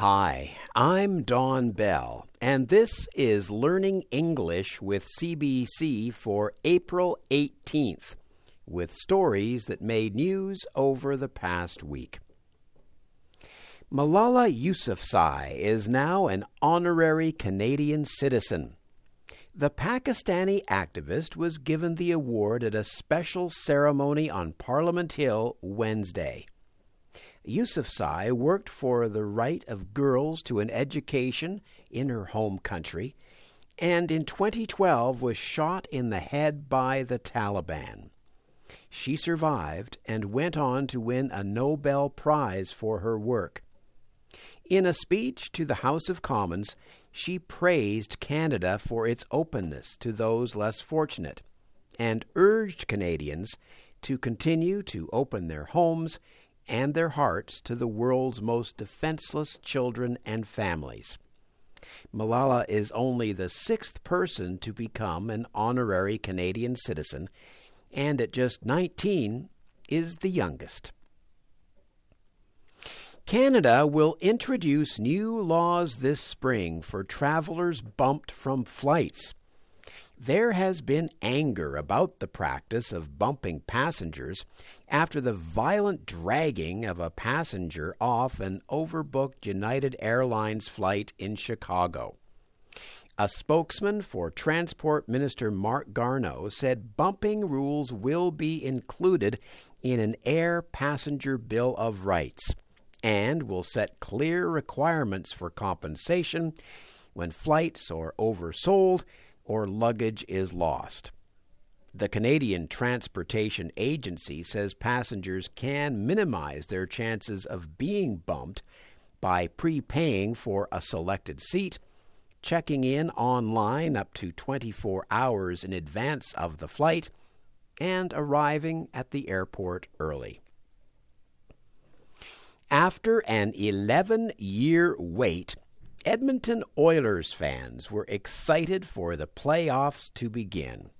Hi, I'm Don Bell, and this is Learning English with CBC for April 18th, with stories that made news over the past week. Malala Yousafzai is now an honorary Canadian citizen. The Pakistani activist was given the award at a special ceremony on Parliament Hill Wednesday. Yousafzai worked for the right of girls to an education in her home country and in 2012 was shot in the head by the Taliban. She survived and went on to win a Nobel Prize for her work. In a speech to the House of Commons, she praised Canada for its openness to those less fortunate and urged Canadians to continue to open their homes and their hearts to the world's most defenseless children and families. Malala is only the sixth person to become an honorary Canadian citizen, and at just 19 is the youngest. Canada will introduce new laws this spring for travelers bumped from flights. There has been anger about the practice of bumping passengers after the violent dragging of a passenger off an overbooked United Airlines flight in Chicago. A spokesman for Transport Minister Marc Garneau said bumping rules will be included in an air passenger bill of rights and will set clear requirements for compensation when flights are oversold or luggage is lost. The Canadian Transportation Agency says passengers can minimize their chances of being bumped by prepaying for a selected seat, checking in online up to 24 hours in advance of the flight, and arriving at the airport early. After an 11 year wait, Edmonton Oilers fans were excited for the playoffs to begin.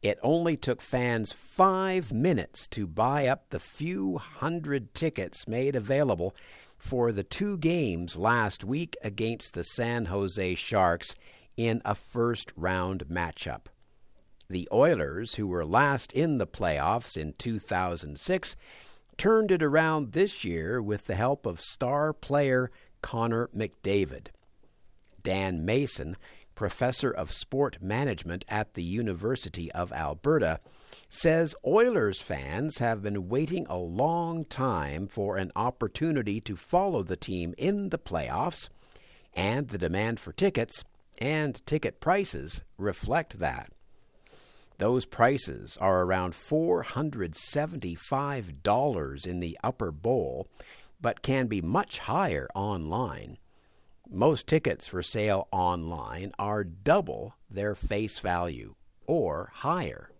It only took fans five minutes to buy up the few hundred tickets made available for the two games last week against the San Jose Sharks in a first round matchup. The Oilers, who were last in the playoffs in 2006, turned it around this year with the help of star player Connor McDavid. Dan Mason, professor of sport management at the University of Alberta, says Oilers fans have been waiting a long time for an opportunity to follow the team in the playoffs, and the demand for tickets and ticket prices reflect that. Those prices are around $475 in the upper bowl, but can be much higher online. Most tickets for sale online are double their face value or higher.